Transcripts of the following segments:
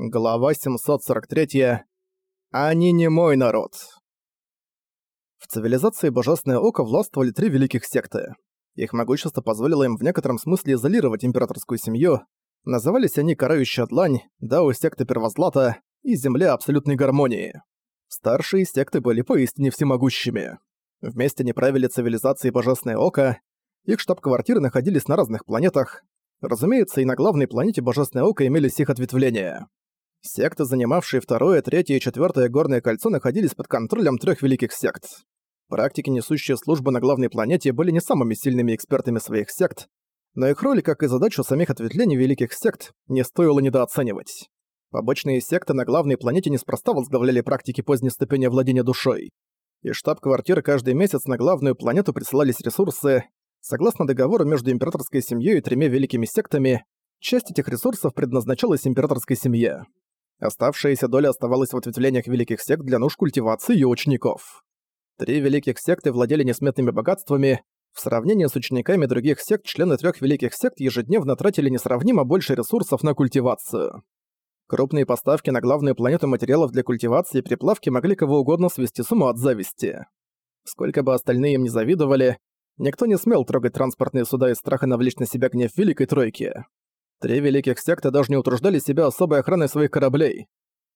Глава 743. Они не мой народ. В цивилизации Божественное Око властвовали три великих секты. Их могущество позволило им в некотором смысле изолировать императорскую семью. Назывались они Карающая Длань, Дао секты Первозлата и Земля Абсолютной Гармонии. Старшие секты были поистине всемогущими. Вместе они правили цивилизацией Божественное Око, их штаб-квартиры находились на разных планетах, Разумеется, и на главной планете Божественное Око имелись их ответвления. Секты, занимавшие второе, третье и четвертое горное кольцо, находились под контролем трех великих сект. Практики, несущие службу на главной планете, были не самыми сильными экспертами своих сект, но их роль, как и задачу самих ответвлений великих сект, не стоило недооценивать. Побочные секты на главной планете неспроста возглавляли практики поздней ступени владения душой. Из штаб-квартиры каждый месяц на главную планету присылались ресурсы. Согласно договору между императорской семьей и тремя великими сектами, часть этих ресурсов предназначалась императорской семье. Оставшаяся доля оставалась в ответвлениях великих сект для нужд культивации ее учеников. Три великих секты владели несметными богатствами. В сравнении с учениками других сект, члены трех великих сект ежедневно тратили несравнимо больше ресурсов на культивацию. Крупные поставки на главную планету материалов для культивации и приплавки могли кого угодно свести с ума от зависти. Сколько бы остальные им не завидовали, никто не смел трогать транспортные суда из страха навлечь на себя гнев Великой Тройки. Три великих секты даже не утруждали себя особой охраной своих кораблей.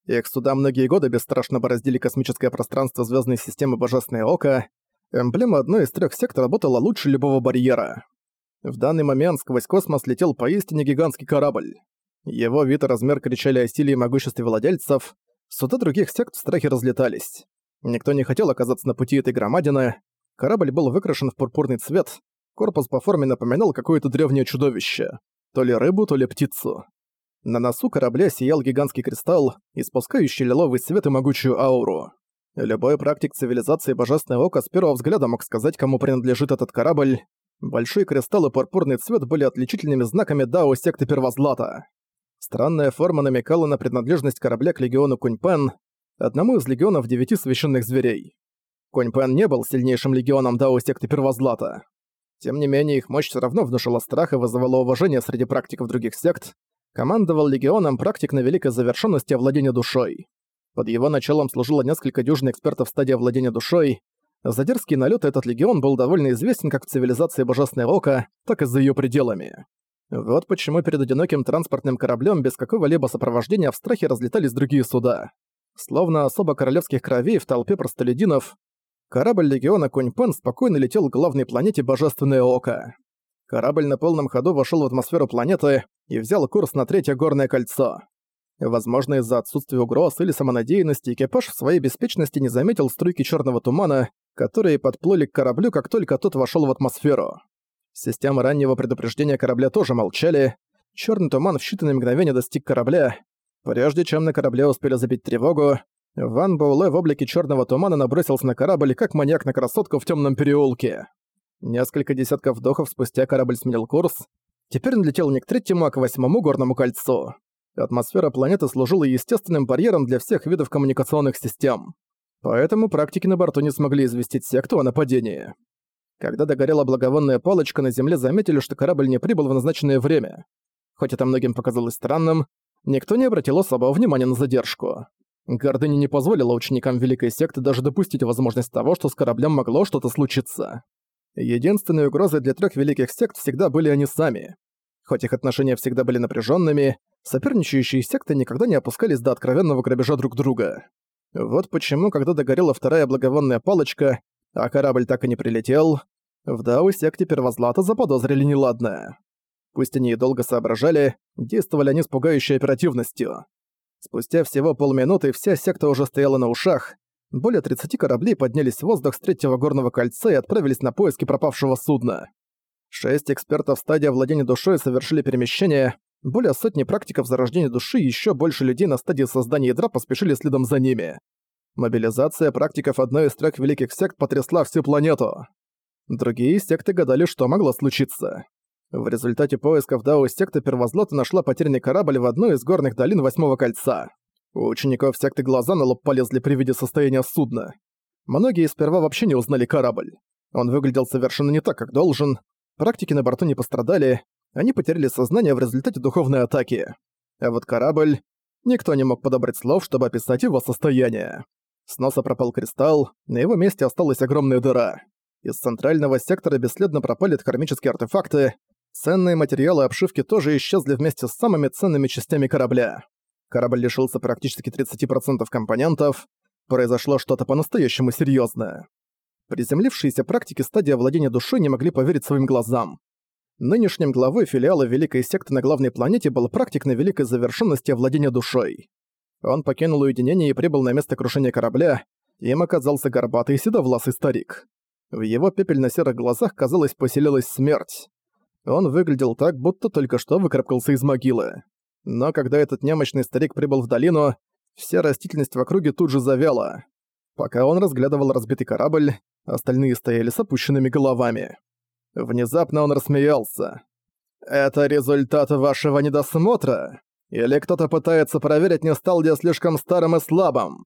Их суда многие годы бесстрашно бороздили космическое пространство звездной системы Божественное Око. Эмблема одной из трех сект работала лучше любого барьера. В данный момент сквозь космос летел поистине гигантский корабль. Его вид и размер кричали о силе и могуществе владельцев. Суда других сект в страхе разлетались. Никто не хотел оказаться на пути этой громадины. Корабль был выкрашен в пурпурный цвет. Корпус по форме напоминал какое-то древнее чудовище то ли рыбу, то ли птицу. На носу корабля сиял гигантский кристалл, испускающий лиловый свет и могучую ауру. Любой практик цивилизации Божественное Око с первого взгляда мог сказать, кому принадлежит этот корабль. Большой кристалл и пурпурный цвет были отличительными знаками Дао секты Первозлата. Странная форма намекала на принадлежность корабля к легиону Куньпен, одному из легионов девяти священных зверей. Куньпен не был сильнейшим легионом Дао секты Первозлата. Тем не менее, их мощь все равно внушила страх и вызывала уважение среди практиков других сект. Командовал легионом практик на великой завершенности овладения душой. Под его началом служило несколько дюжин экспертов в стадии овладения душой. За дерзкие налеты этот легион был довольно известен как в цивилизации Божественное Око, так и за ее пределами. Вот почему перед одиноким транспортным кораблем без какого-либо сопровождения в страхе разлетались другие суда. Словно особо королевских кровей в толпе простолюдинов, Корабль легиона Куньпен спокойно летел к главной планете Божественное Око. Корабль на полном ходу вошел в атмосферу планеты и взял курс на третье горное кольцо. Возможно, из-за отсутствия угроз или самонадеянности экипаж в своей беспечности не заметил струйки черного тумана, которые подплыли к кораблю, как только тот вошел в атмосферу. Системы раннего предупреждения корабля тоже молчали. Черный туман в считанные мгновения достиг корабля. Прежде чем на корабле успели забить тревогу, Ван Боуле в облике черного тумана набросился на корабль, как маньяк на красотку в темном переулке. Несколько десятков вдохов спустя корабль сменил курс. Теперь он летел не к третьему, а к восьмому горному кольцу. Атмосфера планеты служила естественным барьером для всех видов коммуникационных систем. Поэтому практики на борту не смогли известить секту о нападении. Когда догорела благовонная палочка, на Земле заметили, что корабль не прибыл в назначенное время. Хоть это многим показалось странным, никто не обратил особого внимания на задержку. Гордыня не позволила ученикам Великой Секты даже допустить возможность того, что с кораблем могло что-то случиться. Единственной угрозой для трех Великих Сект всегда были они сами. Хоть их отношения всегда были напряженными, соперничающие секты никогда не опускались до откровенного грабежа друг друга. Вот почему, когда догорела вторая благовонная палочка, а корабль так и не прилетел, в Дау секте Первозлата заподозрили неладное. Пусть они и долго соображали, действовали они с пугающей оперативностью. Спустя всего полминуты вся секта уже стояла на ушах. Более 30 кораблей поднялись в воздух с третьего горного кольца и отправились на поиски пропавшего судна. Шесть экспертов стадии владения душой совершили перемещение, более сотни практиков зарождения души и еще больше людей на стадии создания ядра поспешили следом за ними. Мобилизация практиков одной из трех великих сект потрясла всю планету. Другие секты гадали, что могло случиться. В результате поисков Дао секта Первозлота нашла потерянный корабль в одной из горных долин Восьмого Кольца. У учеников секты глаза на лоб полезли при виде состояния судна. Многие сперва вообще не узнали корабль. Он выглядел совершенно не так, как должен. Практики на борту не пострадали, они потеряли сознание в результате духовной атаки. А вот корабль... Никто не мог подобрать слов, чтобы описать его состояние. С носа пропал кристалл, на его месте осталась огромная дыра. Из центрального сектора бесследно пропали кармические артефакты, ценные материалы обшивки тоже исчезли вместе с самыми ценными частями корабля. Корабль лишился практически 30% компонентов, произошло что-то по-настоящему серьезное. Приземлившиеся практики стадии владения душой не могли поверить своим глазам. Нынешним главой филиала Великой Секты на главной планете был практик на великой завершенности владения душой. Он покинул уединение и прибыл на место крушения корабля, им оказался горбатый седовласый старик. В его пепельно-серых глазах, казалось, поселилась смерть. Он выглядел так, будто только что выкарабкался из могилы. Но когда этот немощный старик прибыл в долину, вся растительность в округе тут же завяла. Пока он разглядывал разбитый корабль, остальные стояли с опущенными головами. Внезапно он рассмеялся. «Это результат вашего недосмотра? Или кто-то пытается проверить, не стал ли я слишком старым и слабым?»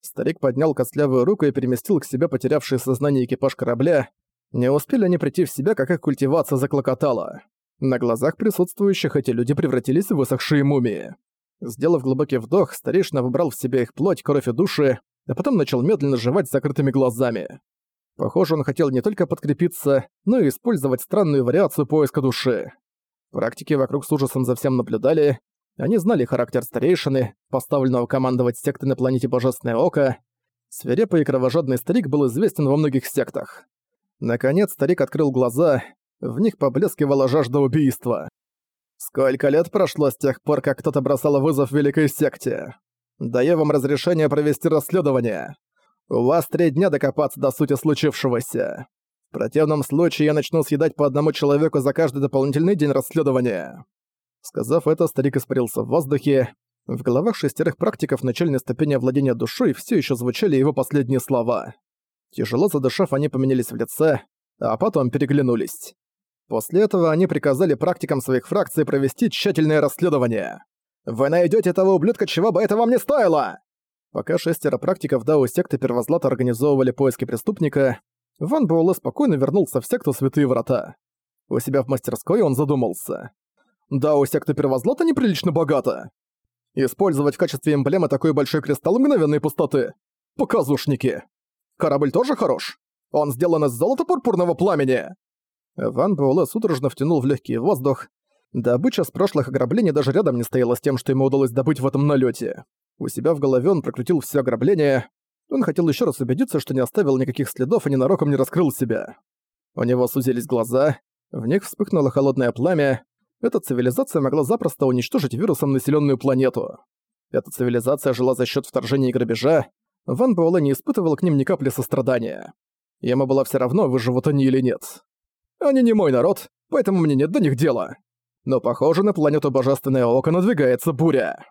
Старик поднял костлявую руку и переместил к себе потерявший сознание экипаж корабля. Не успели они прийти в себя, как их культивация заклокотала. На глазах присутствующих эти люди превратились в высохшие мумии. Сделав глубокий вдох, старейшина выбрал в себя их плоть, кровь и души, а потом начал медленно жевать с закрытыми глазами. Похоже, он хотел не только подкрепиться, но и использовать странную вариацию поиска души. Практики вокруг с ужасом за всем наблюдали, они знали характер старейшины, поставленного командовать сектой на планете Божественное Око. Свирепый и кровожадный старик был известен во многих сектах. Наконец старик открыл глаза, в них поблескивала жажда убийства. «Сколько лет прошло с тех пор, как кто-то бросал вызов Великой Секте? Даю вам разрешение провести расследование. У вас три дня докопаться до сути случившегося. В противном случае я начну съедать по одному человеку за каждый дополнительный день расследования». Сказав это, старик испарился в воздухе. В головах шестерых практиков начальной ступени владения душой все еще звучали его последние слова. Тяжело задышав, они поменялись в лице, а потом переглянулись. После этого они приказали практикам своих фракций провести тщательное расследование. «Вы найдете того ублюдка, чего бы это вам не стоило!» Пока шестеро практиков Дао секты Первозлата организовывали поиски преступника, Ван Буэлэ спокойно вернулся в секту Святые Врата. У себя в мастерской он задумался. Да, у секты Первозлота неприлично богато. Использовать в качестве эмблемы такой большой кристалл мгновенной пустоты. Показушники. Корабль тоже хорош. Он сделан из золота пурпурного пламени. Ван Буэлэ судорожно втянул в легкий воздух. Добыча с прошлых ограблений даже рядом не стояла с тем, что ему удалось добыть в этом налете. У себя в голове он прокрутил все ограбление. Он хотел еще раз убедиться, что не оставил никаких следов и ненароком не раскрыл себя. У него сузились глаза, в них вспыхнуло холодное пламя, эта цивилизация могла запросто уничтожить вирусом населенную планету. Эта цивилизация жила за счет вторжения и грабежа, Ван Буэлэ не испытывал к ним ни капли сострадания. Ему было все равно, выживут они или нет. Они не мой народ, поэтому мне нет до них дела. Но похоже, на планету Божественное Око надвигается буря.